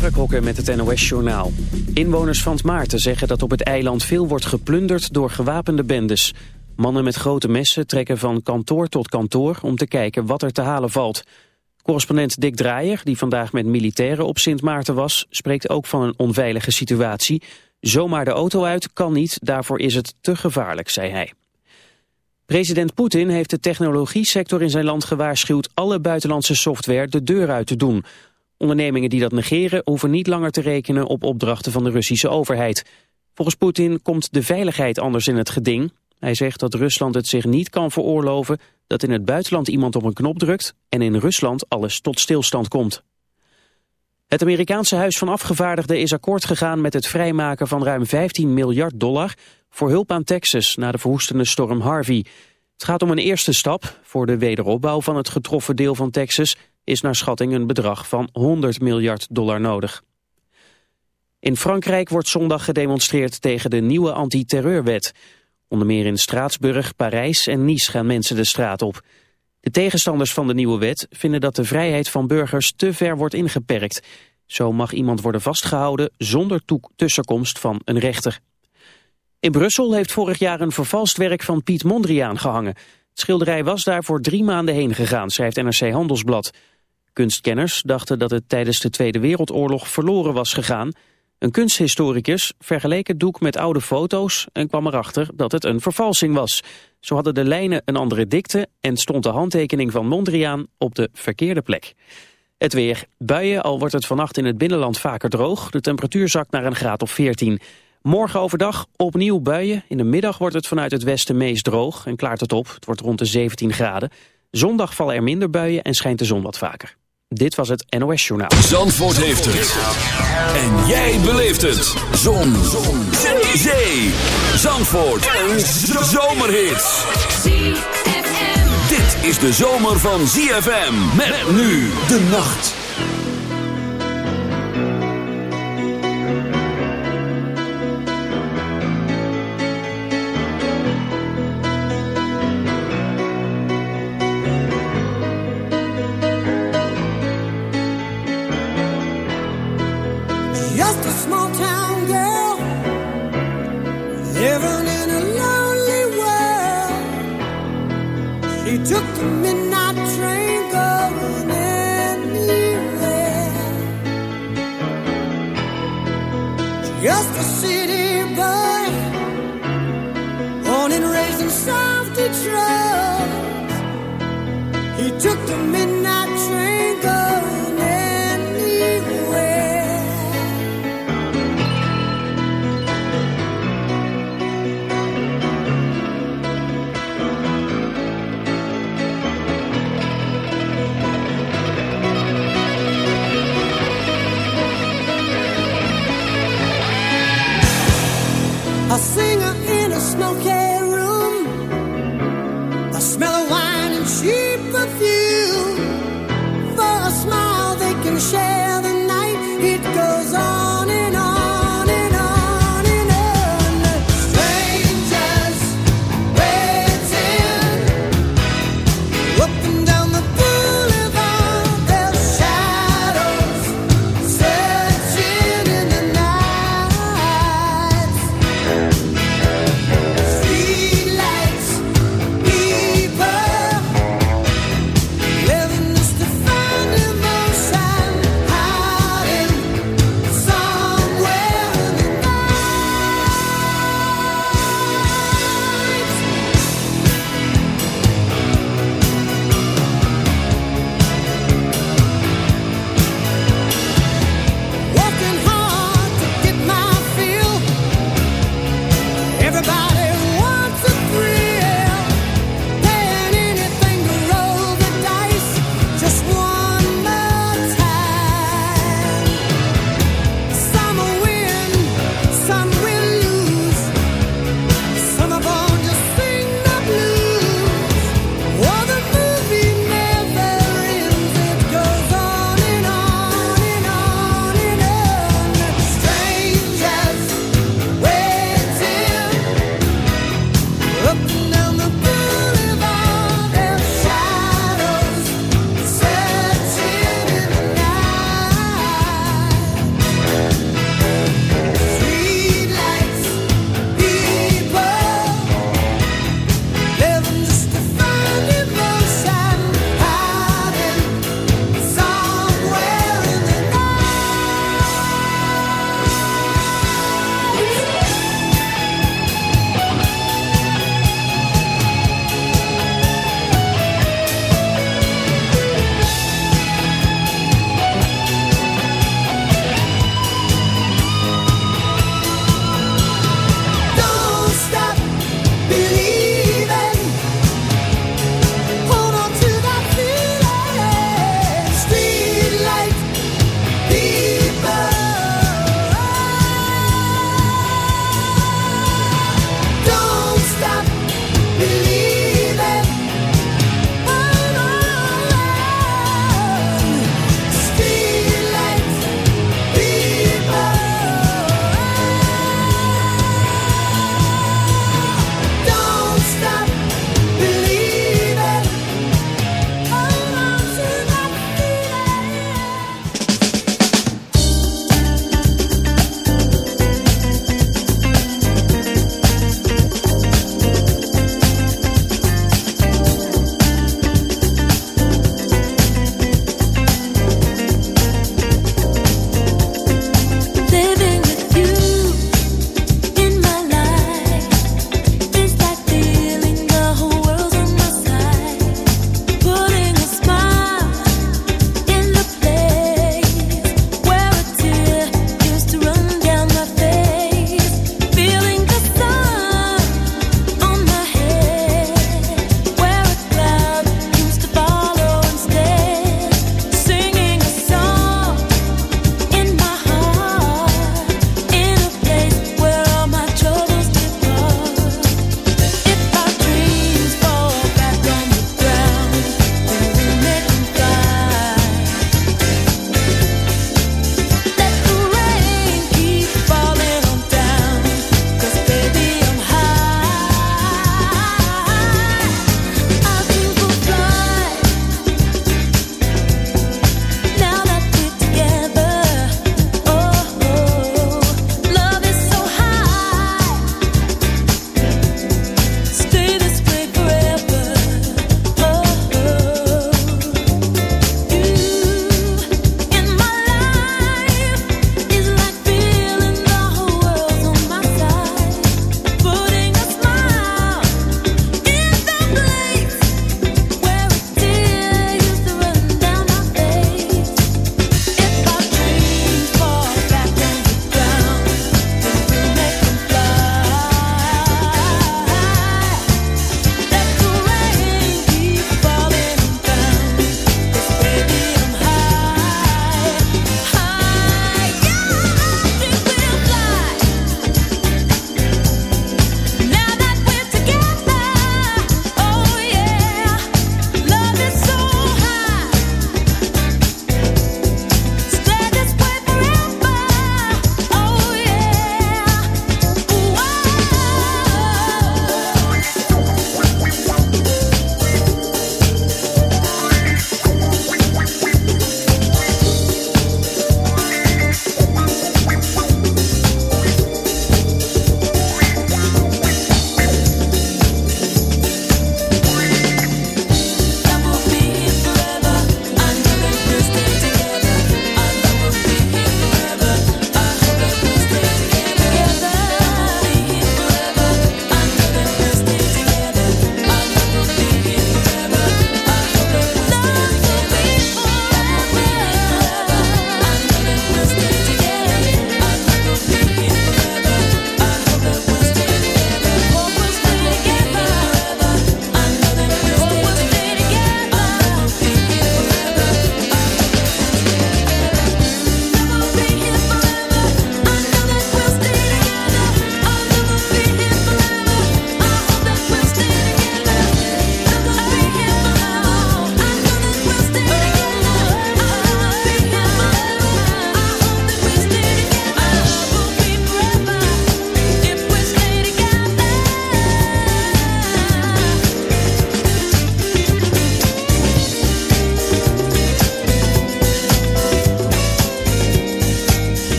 Mark Hokker met het NOS-journaal. Inwoners van Maarten zeggen dat op het eiland veel wordt geplunderd door gewapende bendes. Mannen met grote messen trekken van kantoor tot kantoor om te kijken wat er te halen valt. Correspondent Dick Draaier, die vandaag met militairen op Sint Maarten was... spreekt ook van een onveilige situatie. Zomaar de auto uit kan niet, daarvoor is het te gevaarlijk, zei hij. President Poetin heeft de technologie-sector in zijn land gewaarschuwd... alle buitenlandse software de deur uit te doen... Ondernemingen die dat negeren hoeven niet langer te rekenen op opdrachten van de Russische overheid. Volgens Poetin komt de veiligheid anders in het geding. Hij zegt dat Rusland het zich niet kan veroorloven dat in het buitenland iemand op een knop drukt en in Rusland alles tot stilstand komt. Het Amerikaanse Huis van Afgevaardigden is akkoord gegaan met het vrijmaken van ruim 15 miljard dollar voor hulp aan Texas na de verwoestende storm Harvey. Het gaat om een eerste stap voor de wederopbouw van het getroffen deel van Texas is naar schatting een bedrag van 100 miljard dollar nodig. In Frankrijk wordt zondag gedemonstreerd tegen de nieuwe antiterreurwet. Onder meer in Straatsburg, Parijs en Nice gaan mensen de straat op. De tegenstanders van de nieuwe wet vinden dat de vrijheid van burgers te ver wordt ingeperkt. Zo mag iemand worden vastgehouden zonder tussenkomst van een rechter. In Brussel heeft vorig jaar een vervalst werk van Piet Mondriaan gehangen. Het schilderij was daar voor drie maanden heen gegaan, schrijft NRC Handelsblad. Kunstkenners dachten dat het tijdens de Tweede Wereldoorlog verloren was gegaan. Een kunsthistoricus vergeleek het doek met oude foto's en kwam erachter dat het een vervalsing was. Zo hadden de lijnen een andere dikte en stond de handtekening van Mondriaan op de verkeerde plek. Het weer. Buien, al wordt het vannacht in het binnenland vaker droog. De temperatuur zakt naar een graad of 14. Morgen overdag opnieuw buien. In de middag wordt het vanuit het westen meest droog en klaart het op. Het wordt rond de 17 graden. Zondag vallen er minder buien en schijnt de zon wat vaker. Dit was het NOS Journaal. Zandvoort heeft het. En jij beleeft het. Zon. Zee. Zandvoort. Een zomerhit. Dit is de zomer van ZFM. Met nu de nacht. you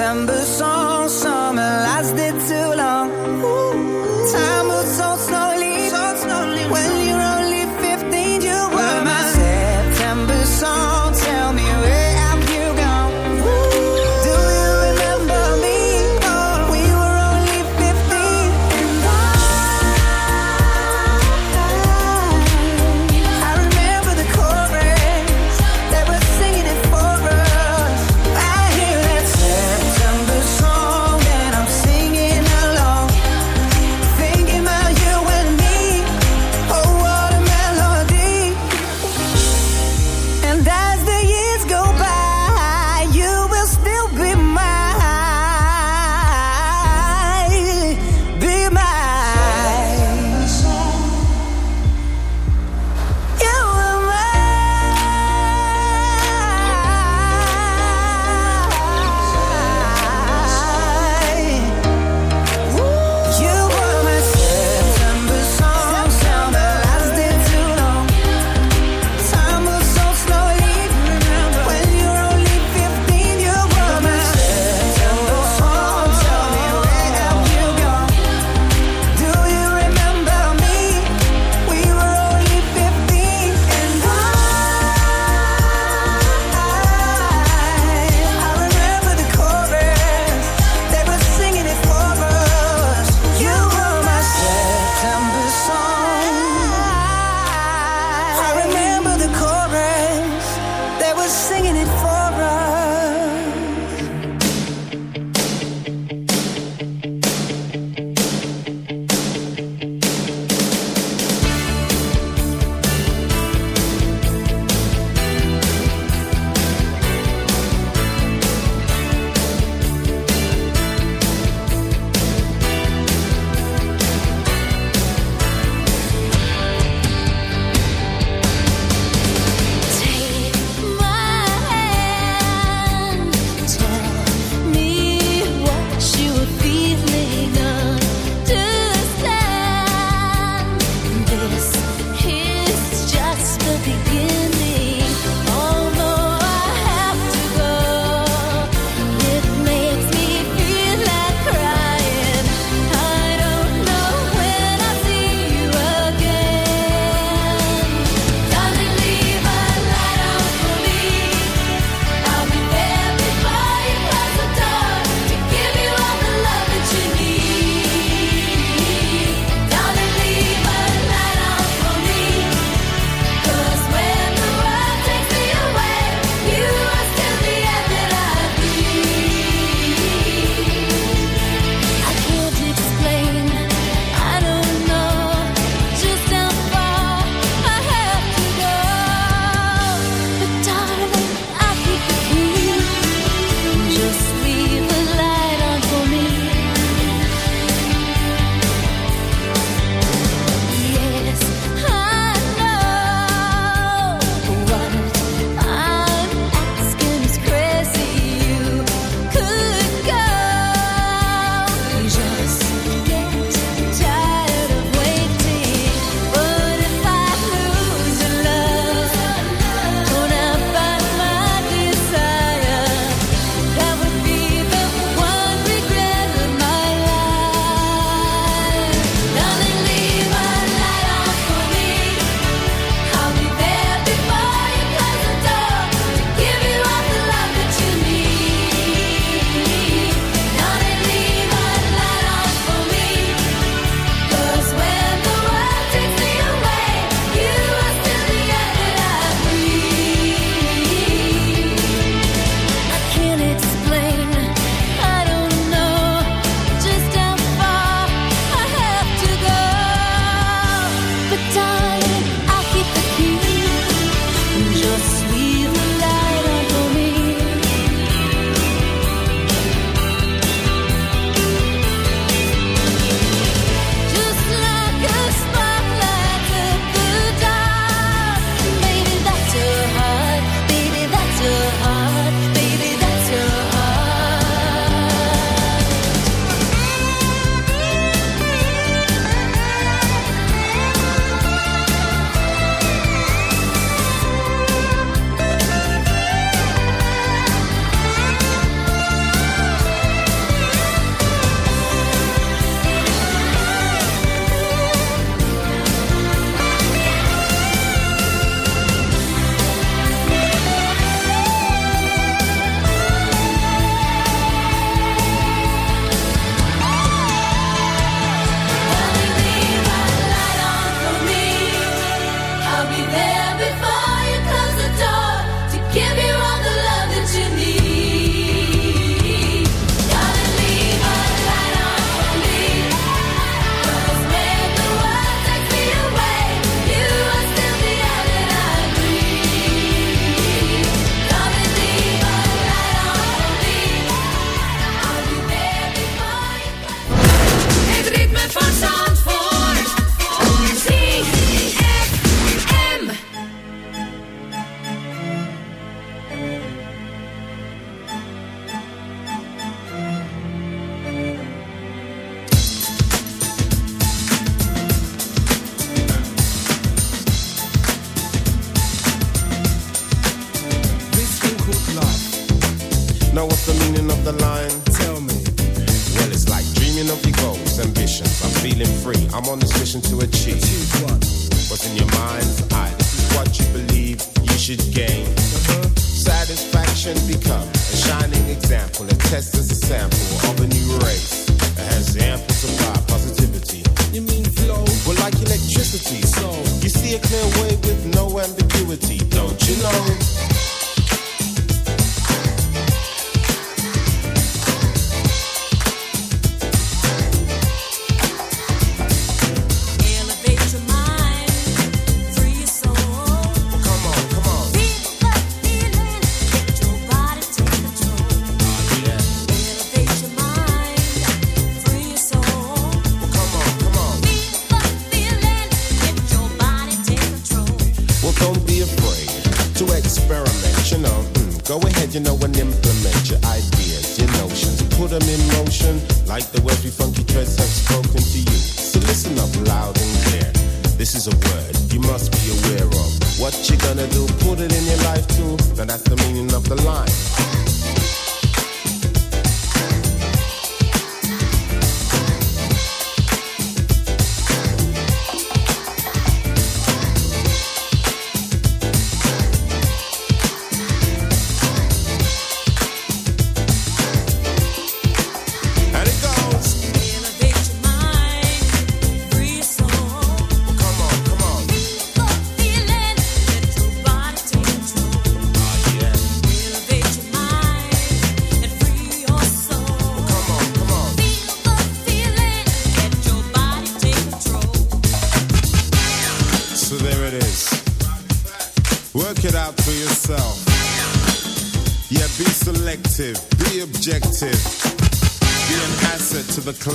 December song.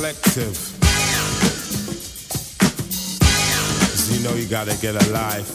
collective. Cause you know you gotta get a life.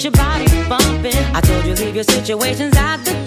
get your body bumping. I told you leave your situations out the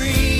free.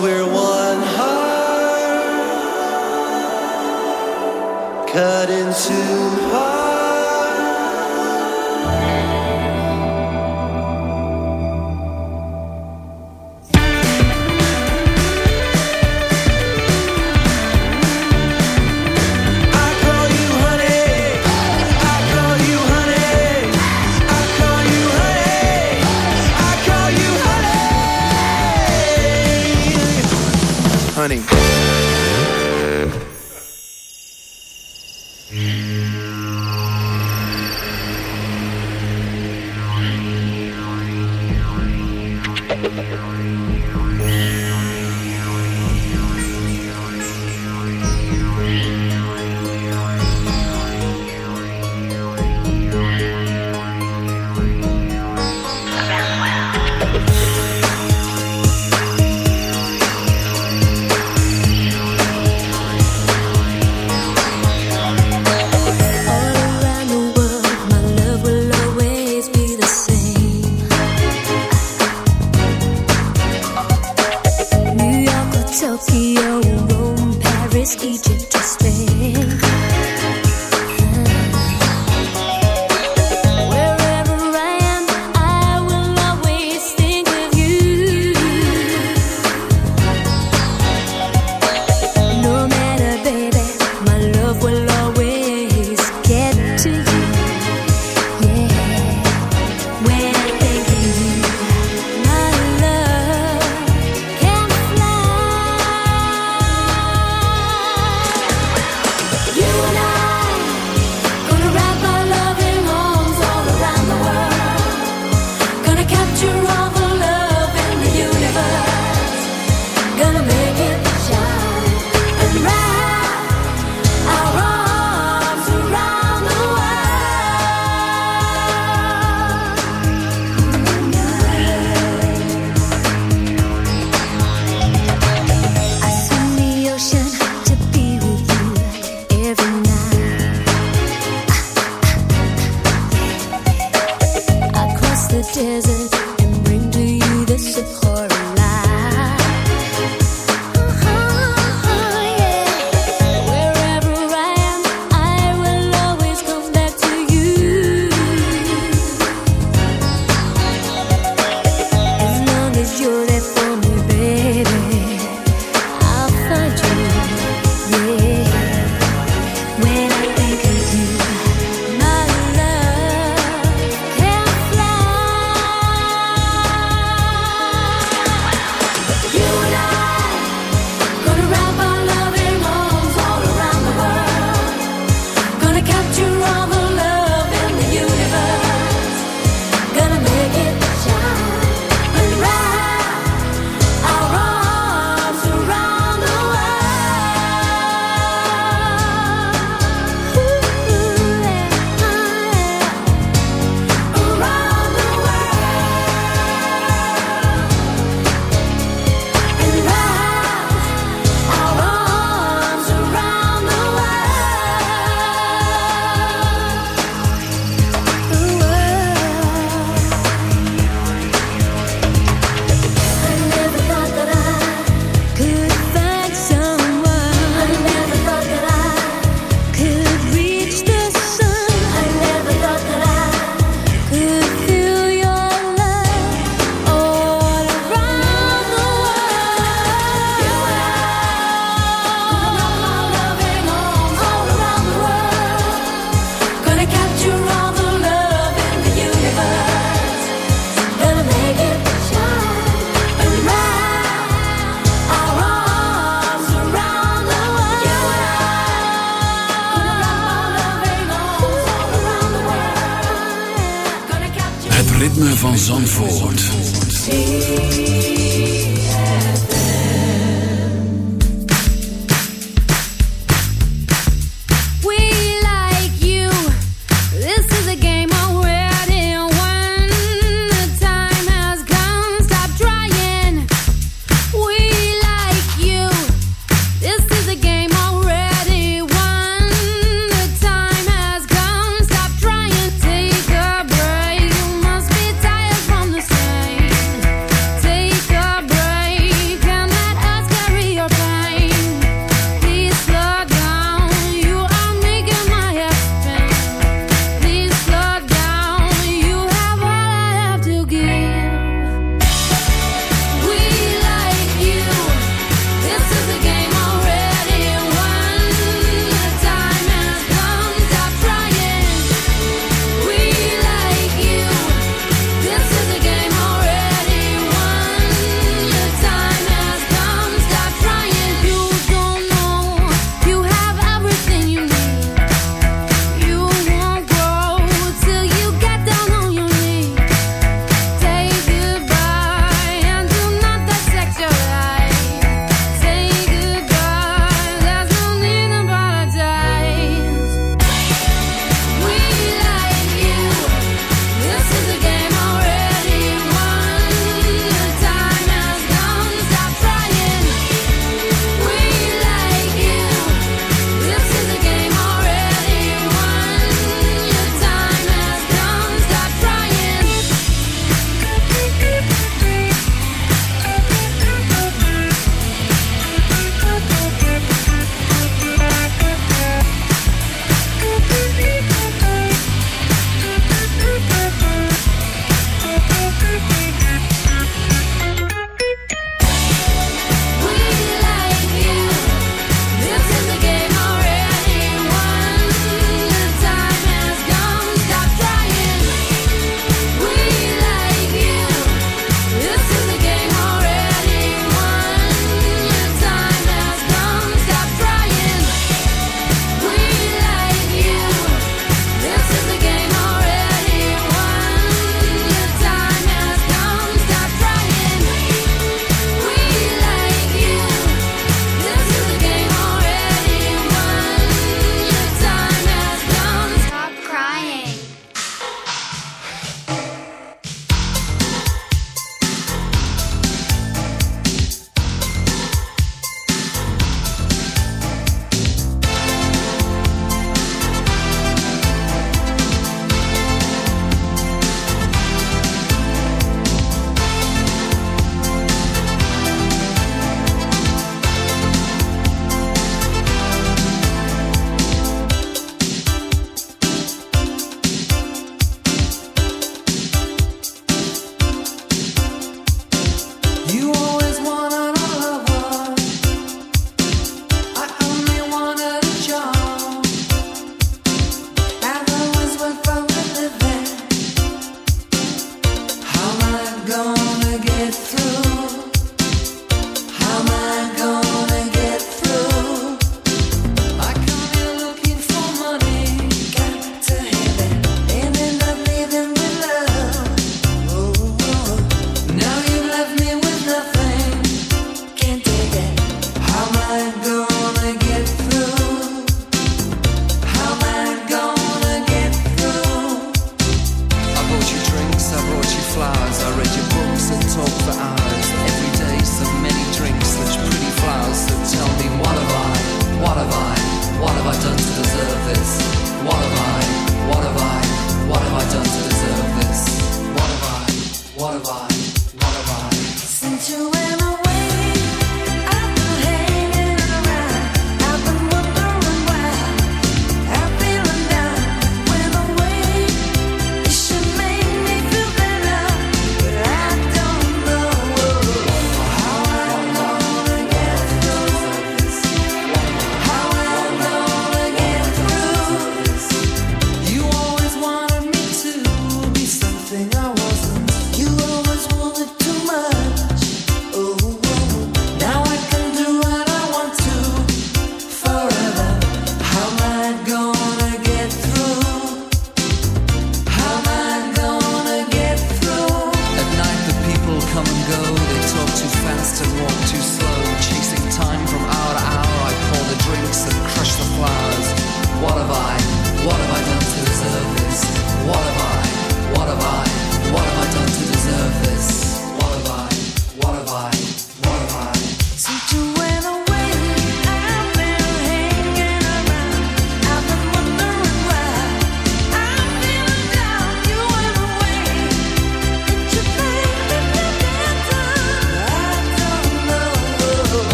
We're one heart cut into parts.